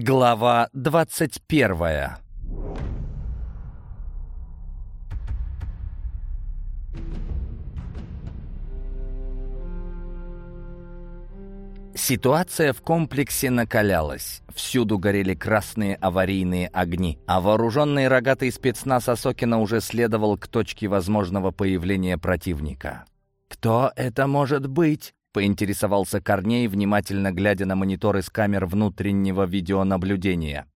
Глава двадцать первая Ситуация в комплексе накалялась. Всюду горели красные аварийные огни, а вооруженный рогатый спецназ Осокина уже следовал к точке возможного появления противника. «Кто это может быть?» — поинтересовался Корней, внимательно глядя на мониторы с камер внутреннего видеонаблюдения.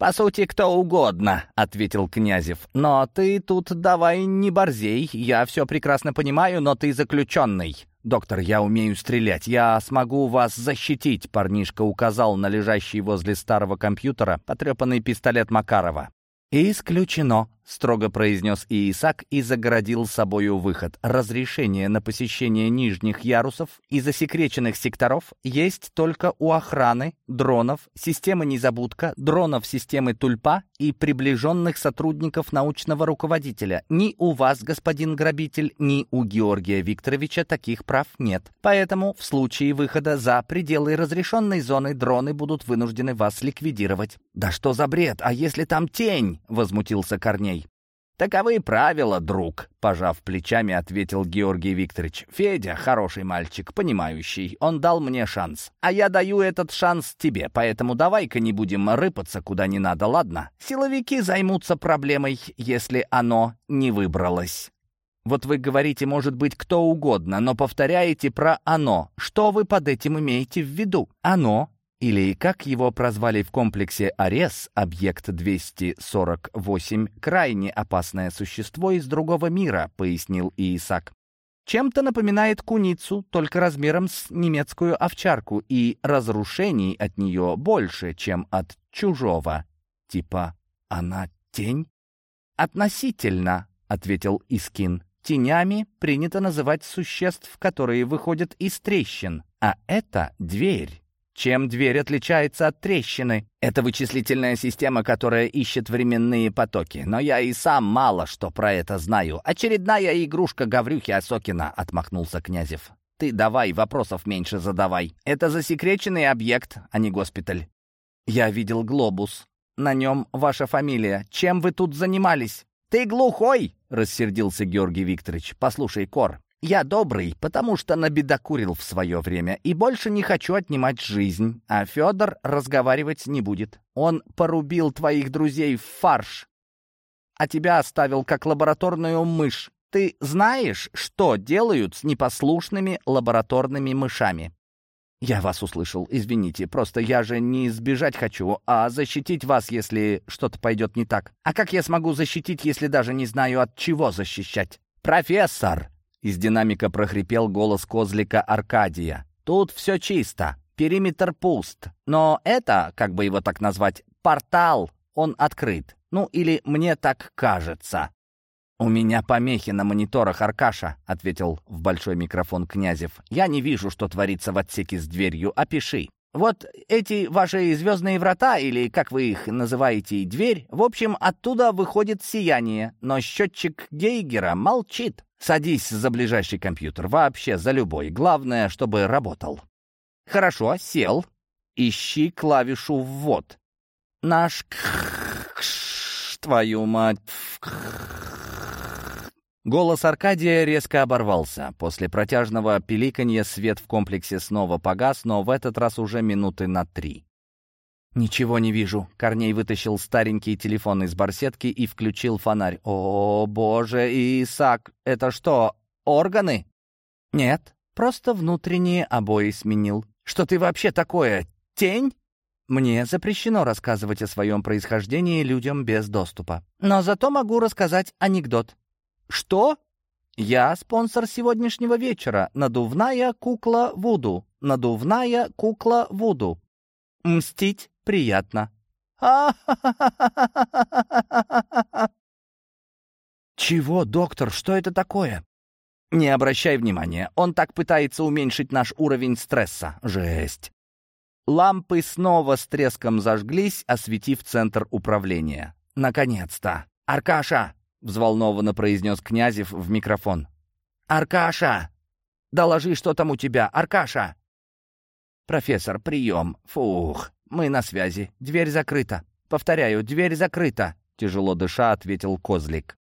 «По сути, кто угодно», — ответил Князев. «Но ты тут давай не борзей. Я все прекрасно понимаю, но ты заключенный». «Доктор, я умею стрелять. Я смогу вас защитить», — парнишка указал на лежащий возле старого компьютера потрепанный пистолет Макарова. «Исключено», — строго произнес Иисак и загородил собою выход. «Разрешение на посещение нижних ярусов и засекреченных секторов есть только у охраны, дронов, системы «Незабудка», дронов системы «Тульпа» и приближенных сотрудников научного руководителя. Ни у вас, господин грабитель, ни у Георгия Викторовича таких прав нет. Поэтому в случае выхода за пределы разрешенной зоны дроны будут вынуждены вас ликвидировать». «Да что за бред? А если там тень?» — возмутился Корней. «Таковы правила, друг», — пожав плечами, ответил Георгий Викторович. «Федя хороший мальчик, понимающий. Он дал мне шанс. А я даю этот шанс тебе, поэтому давай-ка не будем рыпаться куда не надо, ладно? Силовики займутся проблемой, если оно не выбралось». Вот вы говорите, может быть, кто угодно, но повторяете про «оно». Что вы под этим имеете в виду? «Оно» или, как его прозвали в комплексе Арес, объект 248, крайне опасное существо из другого мира, пояснил Иисак. Чем-то напоминает куницу, только размером с немецкую овчарку, и разрушений от нее больше, чем от чужого. Типа, она тень? Относительно, ответил Искин. Тенями принято называть существ, которые выходят из трещин, а это дверь. Чем дверь отличается от трещины? Это вычислительная система, которая ищет временные потоки. Но я и сам мало что про это знаю. Очередная игрушка Гаврюхи Осокина, отмахнулся Князев. Ты давай, вопросов меньше задавай. Это засекреченный объект, а не госпиталь. Я видел глобус. На нем ваша фамилия. Чем вы тут занимались? Ты глухой? Рассердился Георгий Викторович. Послушай, Кор, я добрый, потому что набедокурил в свое время и больше не хочу отнимать жизнь, а Федор разговаривать не будет. Он порубил твоих друзей в фарш, а тебя оставил как лабораторную мышь. Ты знаешь, что делают с непослушными лабораторными мышами?» «Я вас услышал, извините, просто я же не избежать хочу, а защитить вас, если что-то пойдет не так. А как я смогу защитить, если даже не знаю, от чего защищать?» «Профессор!» Из динамика прохрипел голос козлика Аркадия. «Тут все чисто, периметр пуст. Но это, как бы его так назвать, портал, он открыт. Ну, или мне так кажется». «У меня помехи на мониторах, Аркаша», — ответил в большой микрофон Князев. «Я не вижу, что творится в отсеке с дверью. Опиши». «Вот эти ваши звездные врата, или, как вы их называете, дверь, в общем, оттуда выходит сияние, но счетчик Гейгера молчит. Садись за ближайший компьютер, вообще за любой. Главное, чтобы работал. Хорошо, сел. Ищи клавишу «ввод». Наш твою мать. Голос Аркадия резко оборвался. После протяжного пиликанья свет в комплексе снова погас, но в этот раз уже минуты на три. «Ничего не вижу». Корней вытащил старенький телефон из барсетки и включил фонарь. «О, боже, Исаак, это что, органы?» «Нет, просто внутренние обои сменил». «Что ты вообще такое? Тень?» «Мне запрещено рассказывать о своем происхождении людям без доступа. Но зато могу рассказать анекдот». «Что?» «Я спонсор сегодняшнего вечера. Надувная кукла Вуду. Надувная кукла Вуду. Мстить приятно. Чего, доктор, что это такое? Не обращай внимания, он так пытается уменьшить наш уровень стресса. Жесть. Лампы снова с треском зажглись, осветив центр управления. Наконец-то. «Аркаша!» — взволнованно произнес Князев в микрофон. «Аркаша! Доложи, что там у тебя, Аркаша!» «Профессор, прием! Фух!» мы на связи. Дверь закрыта. Повторяю, дверь закрыта», — тяжело дыша ответил Козлик.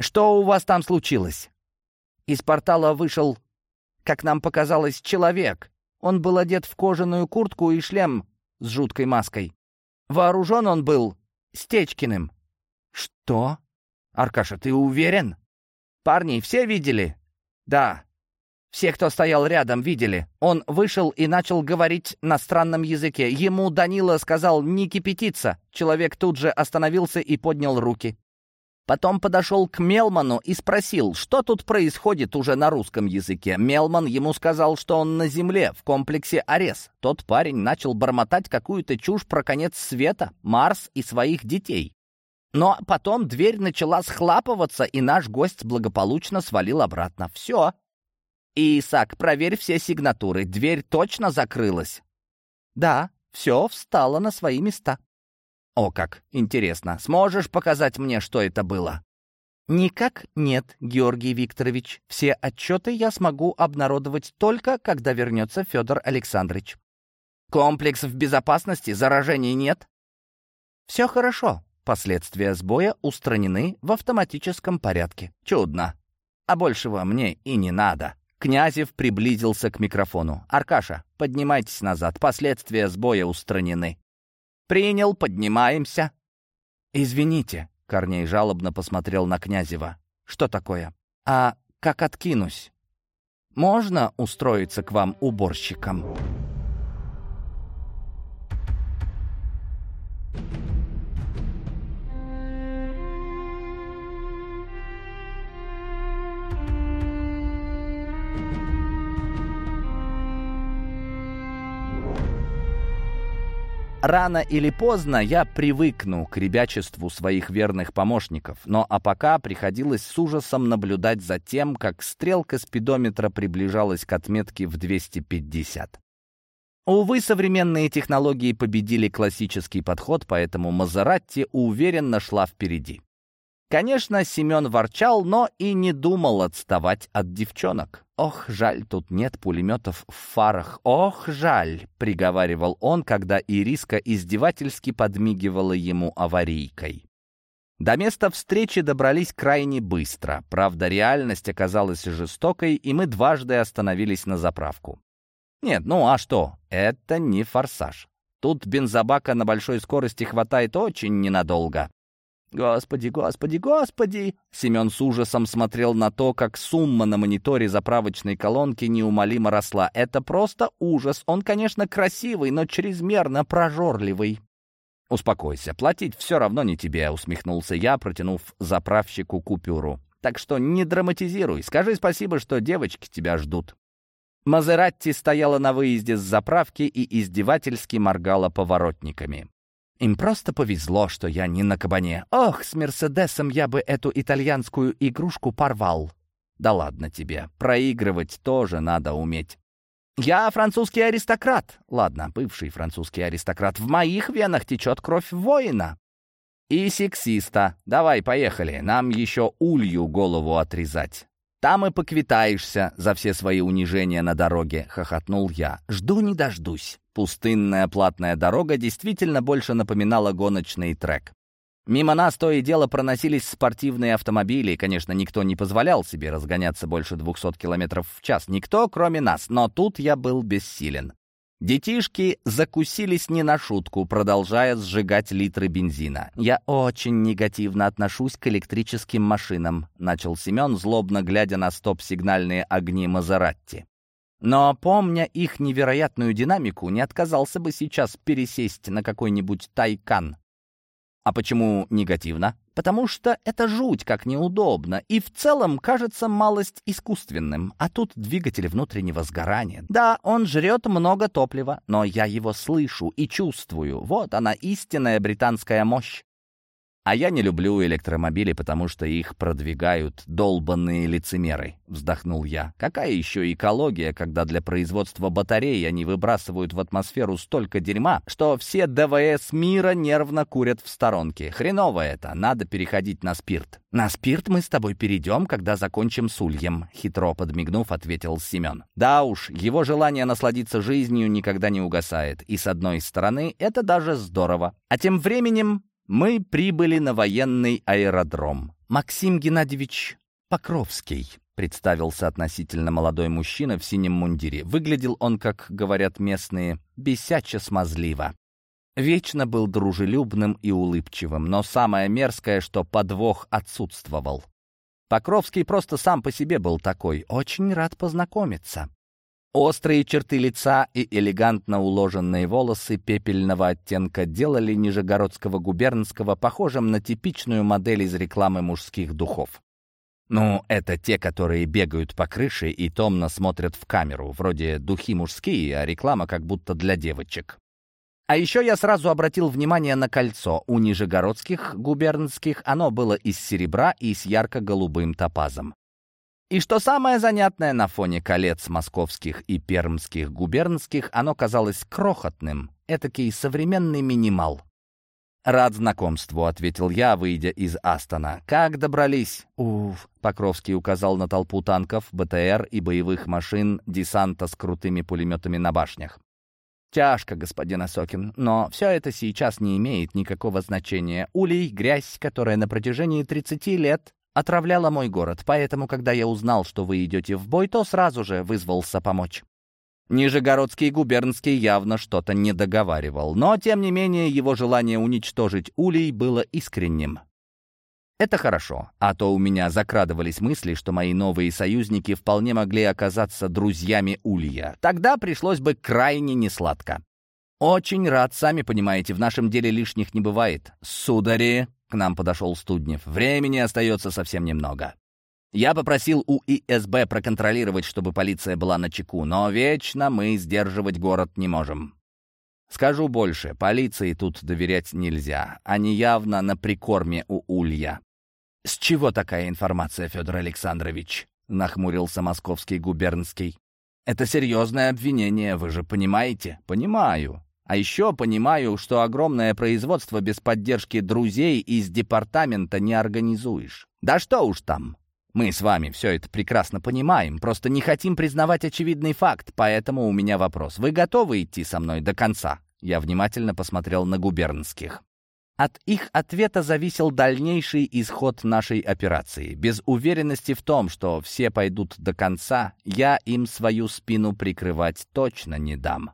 «Что у вас там случилось?» Из портала вышел, как нам показалось, человек. Он был одет в кожаную куртку и шлем с жуткой маской. Вооружен он был Стечкиным. «Что? Аркаша, ты уверен?» «Парни, все видели?» «Да. Все, кто стоял рядом, видели. Он вышел и начал говорить на странном языке. Ему Данила сказал «не кипятиться». Человек тут же остановился и поднял руки. Потом подошел к Мелману и спросил, что тут происходит уже на русском языке. Мелман ему сказал, что он на земле, в комплексе Арес. Тот парень начал бормотать какую-то чушь про конец света, Марс и своих детей. Но потом дверь начала схлапываться, и наш гость благополучно свалил обратно. Все. «Исаак, проверь все сигнатуры. Дверь точно закрылась?» «Да, все встало на свои места». «О как! Интересно. Сможешь показать мне, что это было?» «Никак нет, Георгий Викторович. Все отчеты я смогу обнародовать только, когда вернется Федор Александрович». «Комплекс в безопасности? Заражений нет?» «Все хорошо. Последствия сбоя устранены в автоматическом порядке». «Чудно. А большего мне и не надо». Князев приблизился к микрофону. «Аркаша, поднимайтесь назад. Последствия сбоя устранены». «Принял, поднимаемся». «Извините», — Корней жалобно посмотрел на Князева. «Что такое?» «А как откинусь? Можно устроиться к вам уборщиком?» Рано или поздно я привыкну к ребячеству своих верных помощников, но а пока приходилось с ужасом наблюдать за тем, как стрелка спидометра приближалась к отметке в 250. Увы, современные технологии победили классический подход, поэтому Мазератти уверенно шла впереди. Конечно, Семен ворчал, но и не думал отставать от девчонок. «Ох, жаль, тут нет пулеметов в фарах. Ох, жаль!» — приговаривал он, когда Ириска издевательски подмигивала ему аварийкой. До места встречи добрались крайне быстро. Правда, реальность оказалась жестокой, и мы дважды остановились на заправку. Нет, ну а что? Это не форсаж. Тут бензобака на большой скорости хватает очень ненадолго. «Господи, господи, господи!» Семен с ужасом смотрел на то, как сумма на мониторе заправочной колонки неумолимо росла. «Это просто ужас. Он, конечно, красивый, но чрезмерно прожорливый». «Успокойся, платить все равно не тебе», — усмехнулся я, протянув заправщику купюру. «Так что не драматизируй. Скажи спасибо, что девочки тебя ждут». Мазератти стояла на выезде с заправки и издевательски моргала поворотниками. Им просто повезло, что я не на кабане. Ох, с Мерседесом я бы эту итальянскую игрушку порвал. Да ладно тебе, проигрывать тоже надо уметь. Я французский аристократ. Ладно, бывший французский аристократ. В моих венах течет кровь воина. И сексиста. Давай, поехали. Нам еще улью голову отрезать. Там и поквитаешься за все свои унижения на дороге, хохотнул я. Жду не дождусь. Пустынная платная дорога действительно больше напоминала гоночный трек. Мимо нас то и дело проносились спортивные автомобили, конечно, никто не позволял себе разгоняться больше 200 км в час. Никто, кроме нас, но тут я был бессилен. Детишки закусились не на шутку, продолжая сжигать литры бензина. «Я очень негативно отношусь к электрическим машинам», — начал Семен, злобно глядя на стоп-сигнальные огни Мазератти. Но, помня их невероятную динамику, не отказался бы сейчас пересесть на какой-нибудь тайкан. А почему негативно? Потому что это жуть как неудобно и в целом кажется малость искусственным. А тут двигатель внутреннего сгорания. Да, он жрет много топлива, но я его слышу и чувствую. Вот она, истинная британская мощь. А я не люблю электромобили, потому что их продвигают долбанные лицемеры, вздохнул я. Какая еще экология, когда для производства батарей они выбрасывают в атмосферу столько дерьма, что все ДВС мира нервно курят в сторонке. Хреново это, надо переходить на спирт. «На спирт мы с тобой перейдем, когда закончим с ульем», — хитро подмигнув, ответил Семен. «Да уж, его желание насладиться жизнью никогда не угасает, и с одной стороны, это даже здорово. А тем временем мы прибыли на военный аэродром. Максим Геннадьевич Покровский, представился относительно молодой мужчина в синем мундире. Выглядел он, как говорят местные, бесяче смазливо. Вечно был дружелюбным и улыбчивым, но самое мерзкое, что подвох отсутствовал. Покровский просто сам по себе был такой. Очень рад познакомиться. Острые черты лица и элегантно уложенные волосы пепельного оттенка делали Нижегородского губернского похожим на типичную модель из рекламы мужских духов. Ну, это те, которые бегают по крыше и томно смотрят в камеру, вроде духи мужские, а реклама как будто для девочек. А еще я сразу обратил внимание на кольцо. У нижегородских губернских оно было из серебра и с ярко-голубым топазом. И что самое занятное, на фоне колец московских и пермских губернских оно казалось крохотным, этакий современный минимал. «Рад знакомству», — ответил я, выйдя из Астона. «Как добрались?» «Уф», — Покровский указал на толпу танков, БТР и боевых машин десанта с крутыми пулеметами на башнях. «Тяжко, господин Осокин, но все это сейчас не имеет никакого значения. Улей — грязь, которая на протяжении 30 лет отравляла мой город, поэтому, когда я узнал, что вы идете в бой, то сразу же вызвался помочь. Нижегородский губернский явно что-то не договаривал, но, тем не менее, его желание уничтожить улей было искренним. Это хорошо, а то у меня закрадывались мысли, что мои новые союзники вполне могли оказаться друзьями улья. Тогда пришлось бы крайне несладко. Очень рад, сами понимаете, в нашем деле лишних не бывает. Судари, к нам подошел Студнев. «Времени остается совсем немного. Я попросил у ИСБ проконтролировать, чтобы полиция была на чеку, но вечно мы сдерживать город не можем. Скажу больше, полиции тут доверять нельзя. Они явно на прикорме у Улья. «С чего такая информация, Федор Александрович?» — нахмурился московский губернский. «Это серьезное обвинение, вы же понимаете?» «Понимаю. А еще понимаю, что огромное производство без поддержки друзей из департамента не организуешь. Да что уж там. Мы с вами все это прекрасно понимаем, просто не хотим признавать очевидный факт, поэтому у меня вопрос. Вы готовы идти со мной до конца? Я внимательно посмотрел на губернских. От их ответа зависел дальнейший исход нашей операции. Без уверенности в том, что все пойдут до конца, я им свою спину прикрывать точно не дам.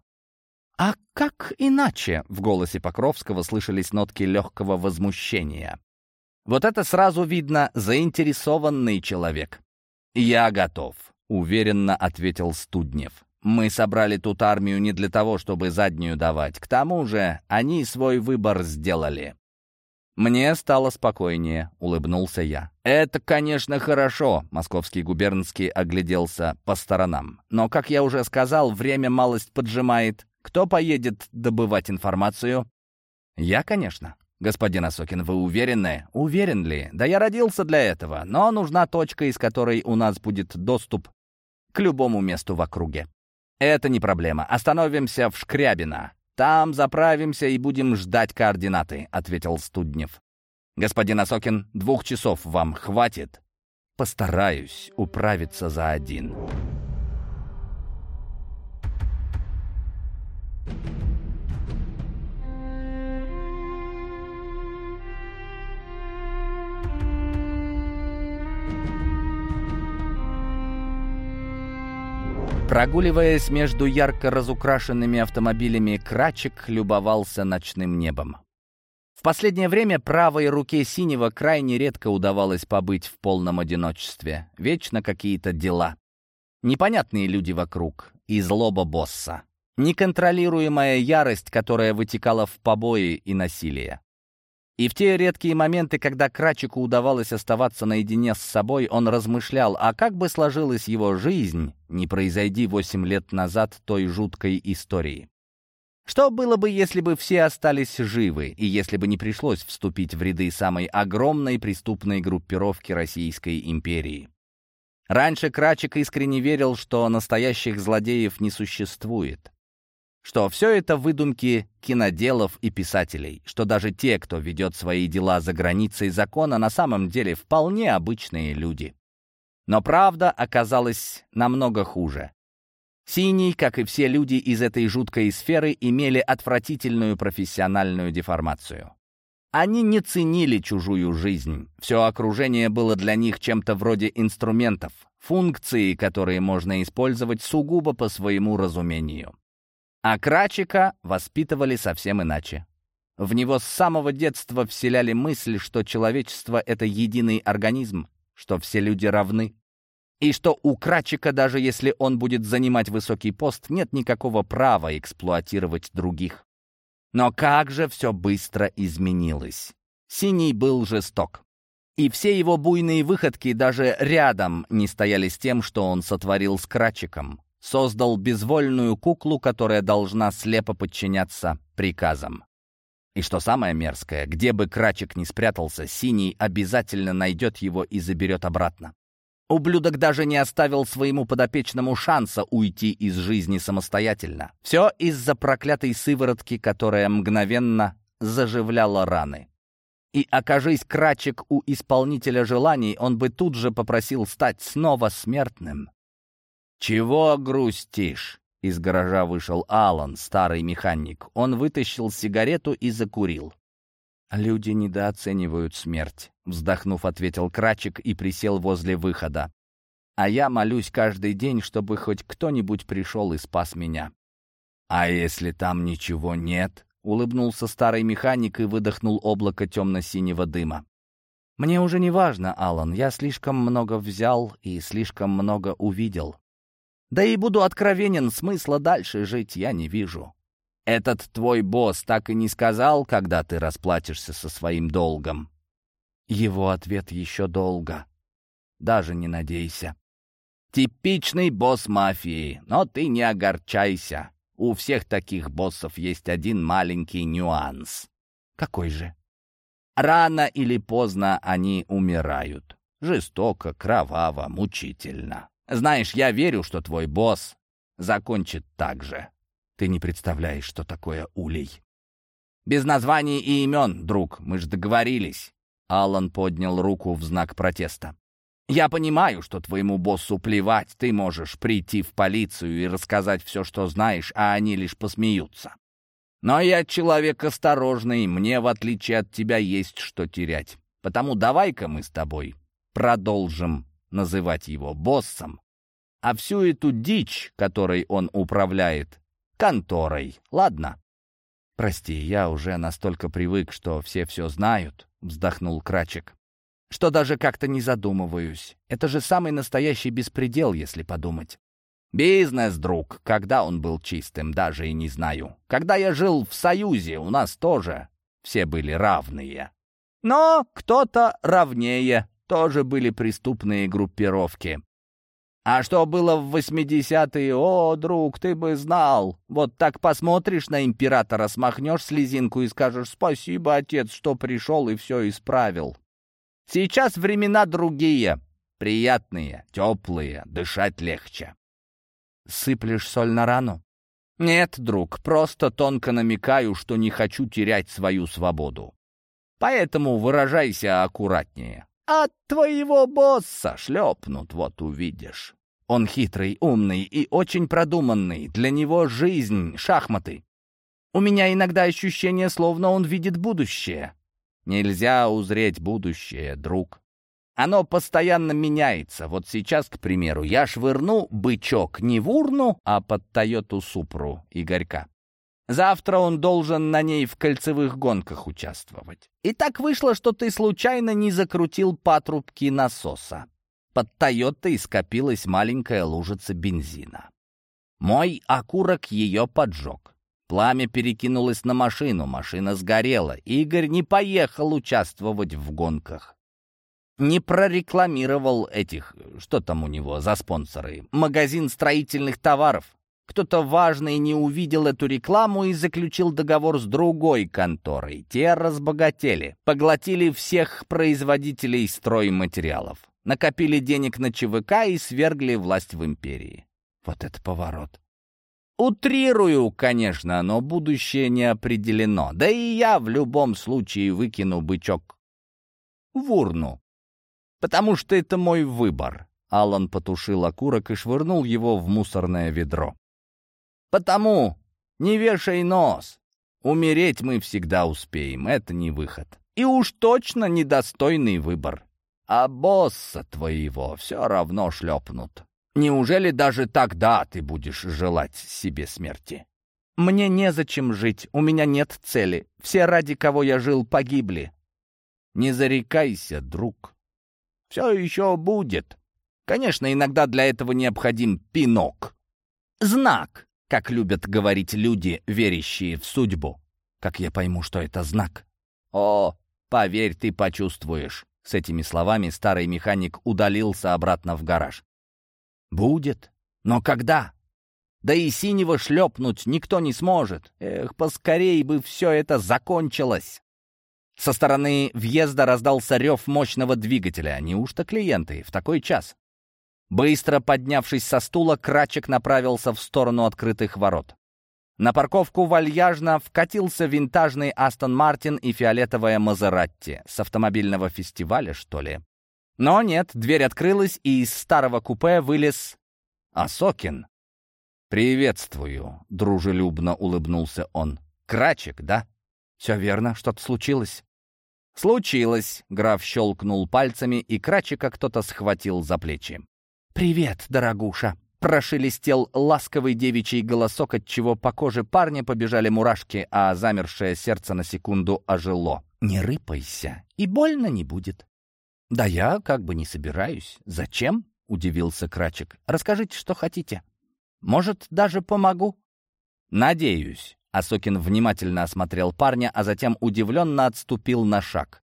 «А как иначе?» — в голосе Покровского слышались нотки легкого возмущения. «Вот это сразу видно заинтересованный человек». «Я готов», — уверенно ответил Студнев. «Мы собрали тут армию не для того, чтобы заднюю давать. К тому же они свой выбор сделали». «Мне стало спокойнее», — улыбнулся я. «Это, конечно, хорошо», — московский губернский огляделся по сторонам. «Но, как я уже сказал, время малость поджимает. Кто поедет добывать информацию? Я, конечно. Господин Осокин, вы уверены? Уверен ли? Да я родился для этого, но нужна точка, из которой у нас будет доступ к любому месту в округе. Это не проблема. Остановимся в Шкрябино. Там заправимся и будем ждать координаты, ответил Студнев. Господин Осокин, двух часов вам хватит? Постараюсь управиться за один. Прогуливаясь между ярко разукрашенными автомобилями, Крачек любовался ночным небом. В последнее время правой руке Синего крайне редко удавалось побыть в полном одиночестве. Вечно какие-то дела. Непонятные люди вокруг и злоба босса. Неконтролируемая ярость, которая вытекала в побои и насилие. И в те редкие моменты, когда Крачику удавалось оставаться наедине с собой, он размышлял, а как бы сложилась его жизнь, не произойди восемь лет назад той жуткой истории. Что было бы, если бы все остались живы, и если бы не пришлось вступить в ряды самой огромной преступной группировки Российской империи? Раньше Крачик искренне верил, что настоящих злодеев не существует. Что все это выдумки киноделов и писателей, что даже те, кто ведет свои дела за границей закона, на самом деле вполне обычные люди. Но правда оказалась намного хуже. Синий, как и все люди из этой жуткой сферы, имели отвратительную профессиональную деформацию. Они не ценили чужую жизнь. Все окружение было для них чем-то вроде инструментов, функции, которые можно использовать сугубо по своему разумению. А Крачика воспитывали совсем иначе. В него с самого детства вселяли мысль, что человечество — это единый организм, что все люди равны, и что у Крачика, даже если он будет занимать высокий пост, нет никакого права эксплуатировать других. Но как же все быстро изменилось. Синий был жесток. И все его буйные выходки даже рядом не стояли с тем, что он сотворил с Крачиком. Создал безвольную куклу, которая должна слепо подчиняться приказам. И что самое мерзкое, где бы Крачик ни спрятался, Синий обязательно найдет его и заберет обратно. Ублюдок даже не оставил своему подопечному шанса уйти из жизни самостоятельно. Все из-за проклятой сыворотки, которая мгновенно заживляла раны. И окажись крачек у исполнителя желаний, он бы тут же попросил стать снова смертным. «Чего грустишь?» Из гаража вышел Алан, старый механик. Он вытащил сигарету и закурил. «Люди недооценивают смерть», — вздохнув, ответил Крачик и присел возле выхода. «А я молюсь каждый день, чтобы хоть кто-нибудь пришел и спас меня». «А если там ничего нет?» — улыбнулся старый механик и выдохнул облако темно-синего дыма. «Мне уже не важно, Алан, я слишком много взял и слишком много увидел. Да и буду откровенен, смысла дальше жить я не вижу. Этот твой босс так и не сказал, когда ты расплатишься со своим долгом. Его ответ еще долго. Даже не надейся. Типичный босс мафии, но ты не огорчайся. У всех таких боссов есть один маленький нюанс. Какой же? Рано или поздно они умирают. Жестоко, кроваво, мучительно. Знаешь, я верю, что твой босс закончит так же. Ты не представляешь, что такое улей. Без названий и имен, друг, мы же договорились. Алан поднял руку в знак протеста. «Я понимаю, что твоему боссу плевать, ты можешь прийти в полицию и рассказать все, что знаешь, а они лишь посмеются. Но я человек осторожный, мне, в отличие от тебя, есть что терять. Потому давай-ка мы с тобой продолжим называть его боссом, а всю эту дичь, которой он управляет, конторой. Ладно?» «Прости, я уже настолько привык, что все все знают», — вздохнул Крачек. «Что даже как-то не задумываюсь. Это же самый настоящий беспредел, если подумать». «Бизнес, друг, когда он был чистым, даже и не знаю. Когда я жил в Союзе, у нас тоже все были равные. Но кто-то равнее, тоже были преступные группировки. А что было в 80-е, о, друг, ты бы знал. Вот так посмотришь на императора, смахнешь слезинку и скажешь «Спасибо, отец, что пришел и все исправил». Сейчас времена другие, приятные, теплые, дышать легче. Сыплешь соль на рану? Нет, друг, просто тонко намекаю, что не хочу терять свою свободу. Поэтому выражайся аккуратнее. От твоего босса шлепнут, вот увидишь. Он хитрый, умный и очень продуманный. Для него жизнь — шахматы. У меня иногда ощущение, словно он видит будущее. Нельзя узреть будущее, друг. Оно постоянно меняется. Вот сейчас, к примеру, я швырну бычок не в урну, а под Тойоту Супру Игорька. Завтра он должен на ней в кольцевых гонках участвовать. И так вышло, что ты случайно не закрутил патрубки насоса. Под Тойотой скопилась маленькая лужица бензина. Мой окурок ее поджег. Пламя перекинулось на машину, машина сгорела. Игорь не поехал участвовать в гонках. Не прорекламировал этих, что там у него за спонсоры, магазин строительных товаров. Кто-то важный не увидел эту рекламу и заключил договор с другой конторой. Те разбогатели, поглотили всех производителей стройматериалов, накопили денег на ЧВК и свергли власть в империи. Вот это поворот. Утрирую, конечно, но будущее не определено. Да и я в любом случае выкину бычок в урну. Потому что это мой выбор. Алан потушил окурок и швырнул его в мусорное ведро. Потому не вешай нос. Умереть мы всегда успеем, это не выход. И уж точно недостойный выбор. А босса твоего все равно шлепнут. Неужели даже тогда ты будешь желать себе смерти? Мне незачем жить, у меня нет цели. Все, ради кого я жил, погибли. Не зарекайся, друг. Все еще будет. Конечно, иногда для этого необходим пинок. Знак, как любят говорить люди, верящие в судьбу. Как я пойму, что это знак? О, поверь, ты почувствуешь. С этими словами старый механик удалился обратно в гараж. Будет. Но когда? Да и синего шлепнуть никто не сможет. Эх, поскорей бы все это закончилось. Со стороны въезда раздался рев мощного двигателя. Неужто клиенты в такой час? Быстро поднявшись со стула, Крачек направился в сторону открытых ворот. На парковку вальяжно вкатился винтажный Астон Мартин и фиолетовая Мазератти. С автомобильного фестиваля, что ли? Но нет, дверь открылась, и из старого купе вылез Асокин. «Приветствую», — дружелюбно улыбнулся он. «Крачек, да?» «Все верно, что-то случилось». «Случилось!» — граф щелкнул пальцами, и Крачика кто-то схватил за плечи. «Привет, дорогуша!» — прошелестел ласковый девичий голосок, от чего по коже парня побежали мурашки, а замершее сердце на секунду ожило. «Не рыпайся, и больно не будет». «Да я как бы не собираюсь. Зачем?» — удивился Крачик. «Расскажите, что хотите. Может, даже помогу?» «Надеюсь». Асокин внимательно осмотрел парня, а затем удивленно отступил на шаг.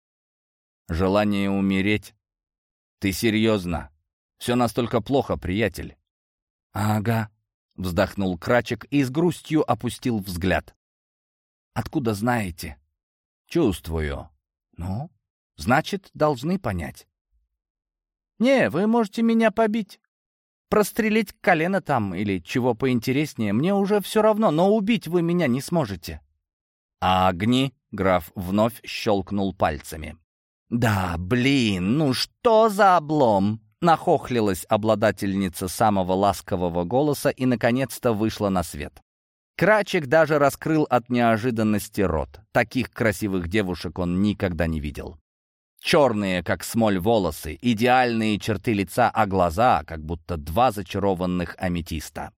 «Желание умереть? Ты серьезно? Все настолько плохо, приятель?» «Ага», — вздохнул Крачек и с грустью опустил взгляд. «Откуда знаете?» «Чувствую». «Ну, значит, должны понять». «Не, вы можете меня побить. Прострелить колено там или чего поинтереснее, мне уже все равно, но убить вы меня не сможете». «А огни?» — граф вновь щелкнул пальцами. «Да, блин, ну что за облом?» Нахохлилась обладательница самого ласкового голоса и, наконец-то, вышла на свет. Крачек даже раскрыл от неожиданности рот. Таких красивых девушек он никогда не видел. Черные, как смоль, волосы, идеальные черты лица, а глаза, как будто два зачарованных аметиста.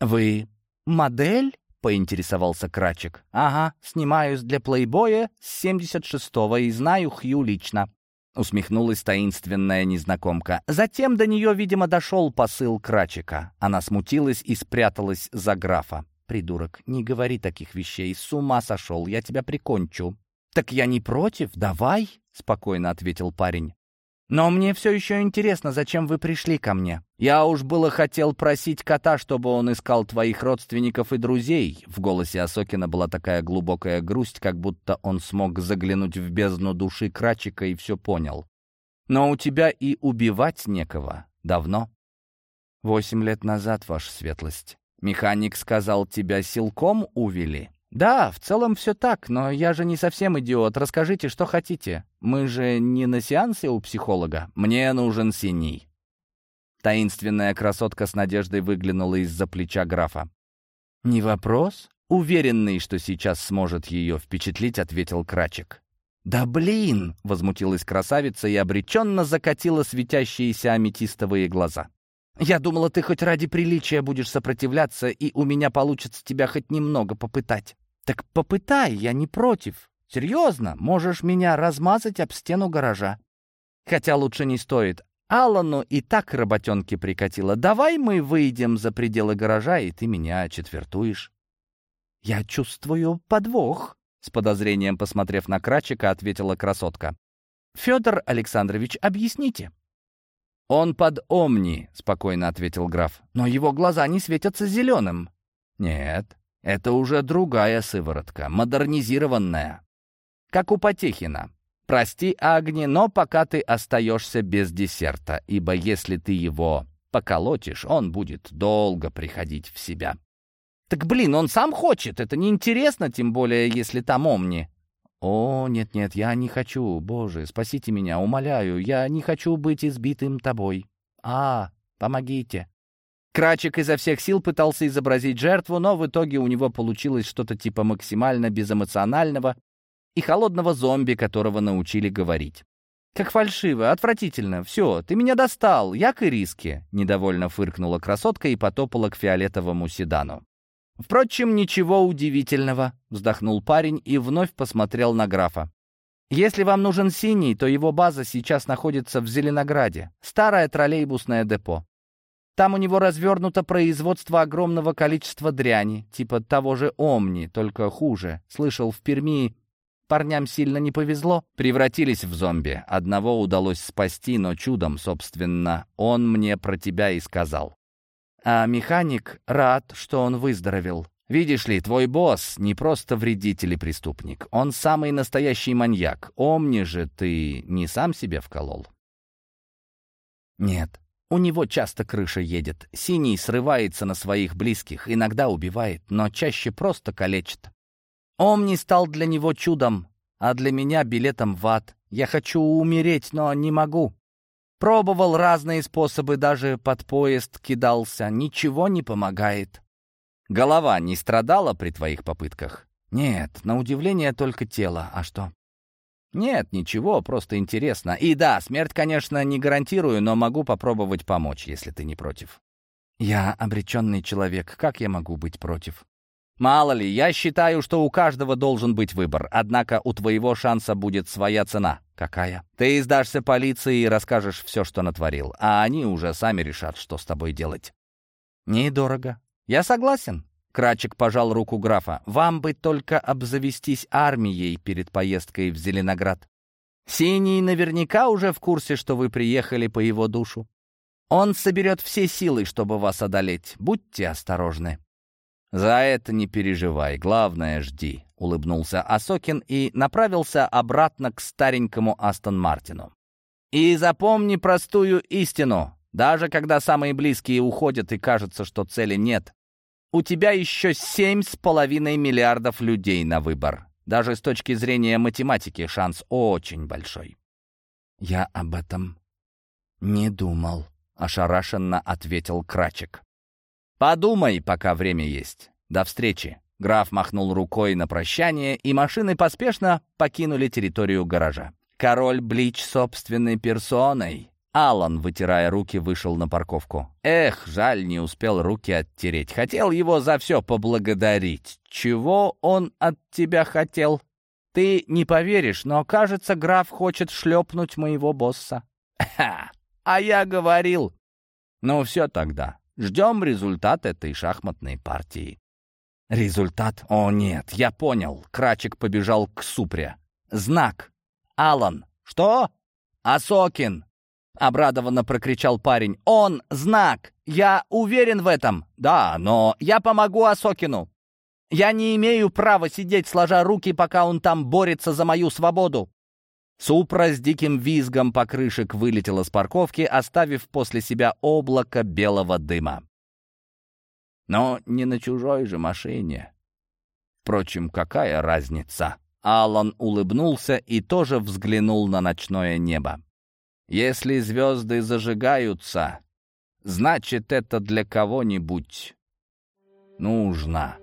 «Вы модель?» — поинтересовался Крачек. «Ага, снимаюсь для плейбоя с 76-го и знаю Хью лично». Усмехнулась таинственная незнакомка. Затем до нее, видимо, дошел посыл Крачика. Она смутилась и спряталась за графа. «Придурок, не говори таких вещей, с ума сошел, я тебя прикончу». «Так я не против, давай», — спокойно ответил парень. «Но мне все еще интересно, зачем вы пришли ко мне. Я уж было хотел просить кота, чтобы он искал твоих родственников и друзей». В голосе Осокина была такая глубокая грусть, как будто он смог заглянуть в бездну души Крачика и все понял. «Но у тебя и убивать некого. Давно?» «Восемь лет назад, ваша светлость. Механик сказал, тебя силком увели?» «Да, в целом все так, но я же не совсем идиот. Расскажите, что хотите. Мы же не на сеансе у психолога. Мне нужен синий». Таинственная красотка с надеждой выглянула из-за плеча графа. «Не вопрос?» Уверенный, что сейчас сможет ее впечатлить, ответил Крачек. «Да блин!» — возмутилась красавица и обреченно закатила светящиеся аметистовые глаза. «Я думала, ты хоть ради приличия будешь сопротивляться, и у меня получится тебя хоть немного попытать». «Так попытай, я не против. Серьезно, можешь меня размазать об стену гаража. Хотя лучше не стоит. Аллану и так работенки прикатило. Давай мы выйдем за пределы гаража, и ты меня четвертуешь». «Я чувствую подвох», — с подозрением посмотрев на Крачика, ответила красотка. «Федор Александрович, объясните». «Он под Омни», — спокойно ответил граф. «Но его глаза не светятся зеленым». «Нет, это уже другая сыворотка, модернизированная. Как у Потехина. Прости, Агни, но пока ты остаешься без десерта, ибо если ты его поколотишь, он будет долго приходить в себя». «Так, блин, он сам хочет, это неинтересно, тем более, если там Омни». «О, нет-нет, я не хочу, Боже, спасите меня, умоляю, я не хочу быть избитым тобой. А, помогите». Крачик изо всех сил пытался изобразить жертву, но в итоге у него получилось что-то типа максимально безэмоционального и холодного зомби, которого научили говорить. «Как фальшиво, отвратительно. Все, ты меня достал, я к ириске», — недовольно фыркнула красотка и потопала к фиолетовому седану. «Впрочем, ничего удивительного», — вздохнул парень и вновь посмотрел на графа. «Если вам нужен синий, то его база сейчас находится в Зеленограде. Старое троллейбусное депо. Там у него развернуто производство огромного количества дряни, типа того же Омни, только хуже. Слышал, в Перми парням сильно не повезло. Превратились в зомби. Одного удалось спасти, но чудом, собственно, он мне про тебя и сказал. А механик рад, что он выздоровел. Видишь ли, твой босс не просто вредитель и преступник. Он самый настоящий маньяк. Омни же ты не сам себе вколол? Нет, у него часто крыша едет. Синий срывается на своих близких, иногда убивает, но чаще просто калечит. Омни стал для него чудом, а для меня билетом в ад. Я хочу умереть, но не могу. Пробовал разные способы, даже под поезд кидался. Ничего не помогает. Голова не страдала при твоих попытках? Нет, на удивление только тело. А что? Нет, ничего, просто интересно. И да, смерть, конечно, не гарантирую, но могу попробовать помочь, если ты не против. Я обреченный человек, как я могу быть против? Мало ли, я считаю, что у каждого должен быть выбор, однако у твоего шанса будет своя цена. «Какая?» «Ты сдашься полиции и расскажешь все, что натворил, а они уже сами решат, что с тобой делать». «Недорого». «Я согласен». Крачик пожал руку графа. «Вам бы только обзавестись армией перед поездкой в Зеленоград. Синий наверняка уже в курсе, что вы приехали по его душу. Он соберет все силы, чтобы вас одолеть. Будьте осторожны». «За это не переживай, главное, жди», — улыбнулся Асокин и направился обратно к старенькому Астон Мартину. «И запомни простую истину. Даже когда самые близкие уходят и кажется, что цели нет, у тебя еще семь с половиной миллиардов людей на выбор. Даже с точки зрения математики шанс очень большой». «Я об этом не думал», — ошарашенно ответил Крачек. «Подумай, пока время есть. До встречи». Граф махнул рукой на прощание, и машины поспешно покинули территорию гаража. Король Блич собственной персоной. Алан, вытирая руки, вышел на парковку. Эх, жаль, не успел руки оттереть. Хотел его за все поблагодарить. Чего он от тебя хотел? Ты не поверишь, но, кажется, граф хочет шлепнуть моего босса. Ха! А я говорил. Ну все тогда. Ждем результат этой шахматной партии. Результат? О, нет, я понял. Крачик побежал к Супре. Знак. Алан. Что? Асокин. Обрадованно прокричал парень. Он знак. Я уверен в этом. Да, но я помогу Асокину. Я не имею права сидеть сложа руки, пока он там борется за мою свободу. Супра с диким визгом покрышек вылетела с парковки, оставив после себя облако белого дыма. Но не на чужой же машине. Впрочем, какая разница? Алан улыбнулся и тоже взглянул на ночное небо. Если звезды зажигаются, значит, это для кого-нибудь нужно.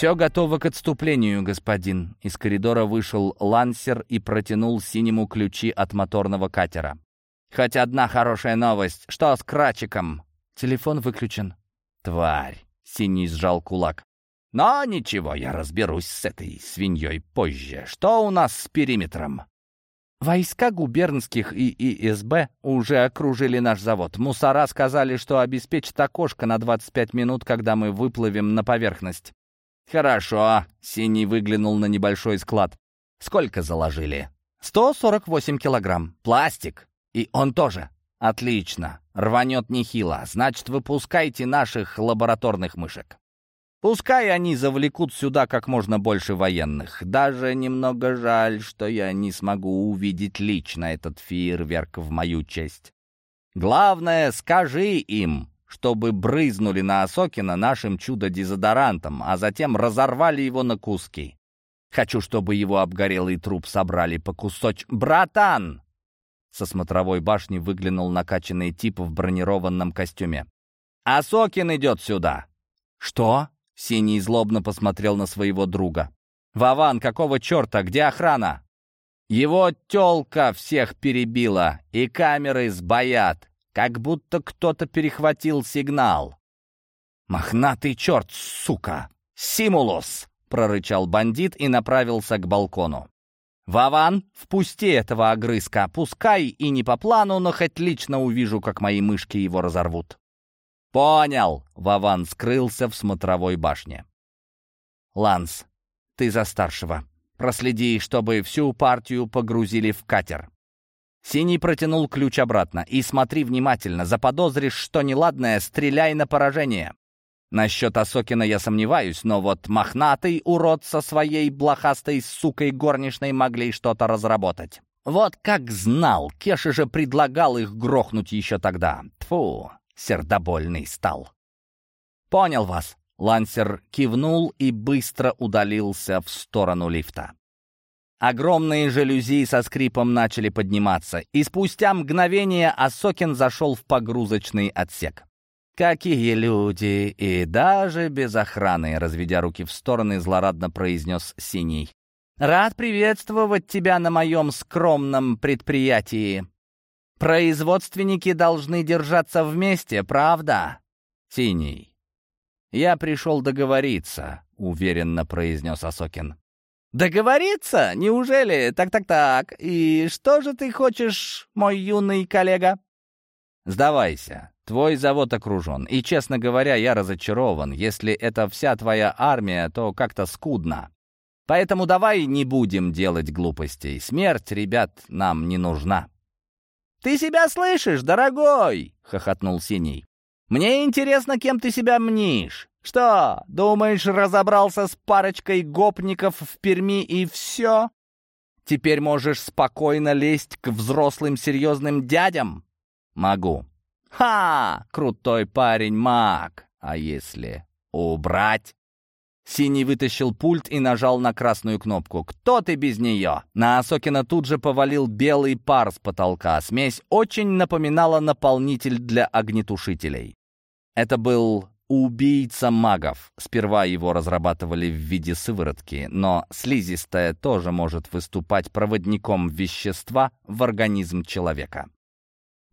«Все готово к отступлению, господин». Из коридора вышел лансер и протянул синему ключи от моторного катера. «Хоть одна хорошая новость. Что с Крачиком?» «Телефон выключен». «Тварь!» — синий сжал кулак. Но ничего, я разберусь с этой свиньей позже. Что у нас с периметром?» Войска губернских и ИСБ уже окружили наш завод. Мусора сказали, что обеспечат окошко на 25 минут, когда мы выплывем на поверхность. «Хорошо», — Синий выглянул на небольшой склад. «Сколько заложили?» «148 килограмм. Пластик. И он тоже». «Отлично. Рванет нехило. Значит, выпускайте наших лабораторных мышек». Пускай они завлекут сюда как можно больше военных. Даже немного жаль, что я не смогу увидеть лично этот фейерверк в мою честь. Главное, скажи им, чтобы брызнули на Осокина нашим чудо-дезодорантом, а затем разорвали его на куски. Хочу, чтобы его обгорелый труп собрали по кусоч... «Братан!» Со смотровой башни выглянул накачанный тип в бронированном костюме. «Осокин идет сюда!» «Что?» Синий злобно посмотрел на своего друга. «Вован, какого черта? Где охрана?» «Его тёлка всех перебила, и камеры сбоят, как будто кто-то перехватил сигнал». «Мохнатый черт, сука! Симулус!» — прорычал бандит и направился к балкону. «Вован, впусти этого огрызка, пускай и не по плану, но хоть лично увижу, как мои мышки его разорвут». «Понял!» — Вован скрылся в смотровой башне. «Ланс, ты за старшего. Проследи, чтобы всю партию погрузили в катер». Синий протянул ключ обратно. «И смотри внимательно. Заподозришь, что неладное, стреляй на поражение». Насчет Осокина я сомневаюсь, но вот мохнатый урод со своей блохастой сукой горничной могли что-то разработать. Вот как знал, Кеша же предлагал их грохнуть еще тогда. Тфу, сердобольный стал. «Понял вас». Лансер кивнул и быстро удалился в сторону лифта. Огромные жалюзи со скрипом начали подниматься, и спустя мгновение Осокин зашел в погрузочный отсек. «Какие люди! И даже без охраны!» Разведя руки в стороны, злорадно произнес Синий. «Рад приветствовать тебя на моем скромном предприятии. Производственники должны держаться вместе, правда? Синий. Я пришел договориться, уверенно произнес Осокин. Договориться? Неужели? Так-так-так. И что же ты хочешь, мой юный коллега? Сдавайся. Твой завод окружен. И, честно говоря, я разочарован. Если это вся твоя армия, то как-то скудно. Поэтому давай не будем делать глупостей. Смерть, ребят, нам не нужна. «Ты себя слышишь, дорогой?» — хохотнул Синий. «Мне интересно, кем ты себя мнишь. Что, думаешь, разобрался с парочкой гопников в Перми и все? Теперь можешь спокойно лезть к взрослым серьезным дядям?» «Могу». «Ха! Крутой парень маг! А если убрать?» Синий вытащил пульт и нажал на красную кнопку. «Кто ты без нее?» На Осокина тут же повалил белый пар с потолка. Смесь очень напоминала наполнитель для огнетушителей. Это был убийца магов. Сперва его разрабатывали в виде сыворотки, но слизистая тоже может выступать проводником вещества в организм человека.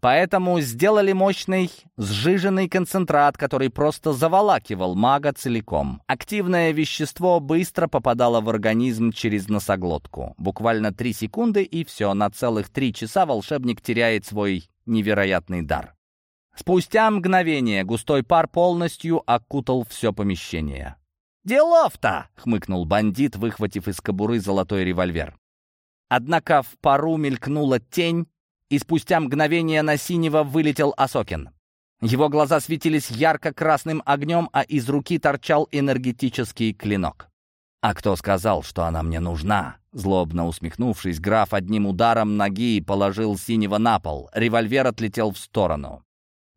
Поэтому сделали мощный сжиженный концентрат, который просто заволакивал мага целиком. Активное вещество быстро попадало в организм через носоглотку. Буквально три секунды, и все, на целых три часа волшебник теряет свой невероятный дар. Спустя мгновение густой пар полностью окутал все помещение. «Делов-то!» — хмыкнул бандит, выхватив из кобуры золотой револьвер. Однако в пару мелькнула тень, и спустя мгновение на синего вылетел Осокин. Его глаза светились ярко-красным огнем, а из руки торчал энергетический клинок. «А кто сказал, что она мне нужна?» Злобно усмехнувшись, граф одним ударом ноги положил синего на пол. Револьвер отлетел в сторону.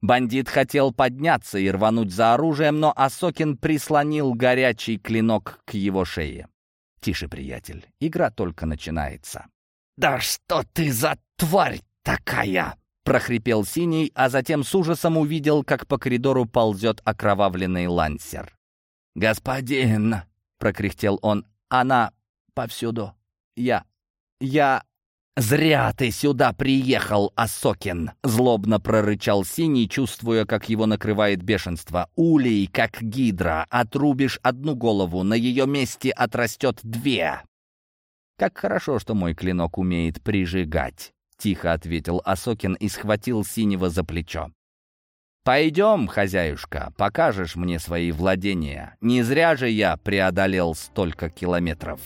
Бандит хотел подняться и рвануть за оружием, но Осокин прислонил горячий клинок к его шее. «Тише, приятель, игра только начинается». «Да что ты за тварь такая!» — прохрипел Синий, а затем с ужасом увидел, как по коридору ползет окровавленный лансер. «Господин!» — прокряхтел он. «Она повсюду. Я... я...» «Зря ты сюда приехал, Осокин!» Злобно прорычал Синий, чувствуя, как его накрывает бешенство. «Улей, как гидра. Отрубишь одну голову, на ее месте отрастет две!» «Как хорошо, что мой клинок умеет прижигать!» Тихо ответил Осокин и схватил Синего за плечо. «Пойдем, хозяюшка, покажешь мне свои владения. Не зря же я преодолел столько километров».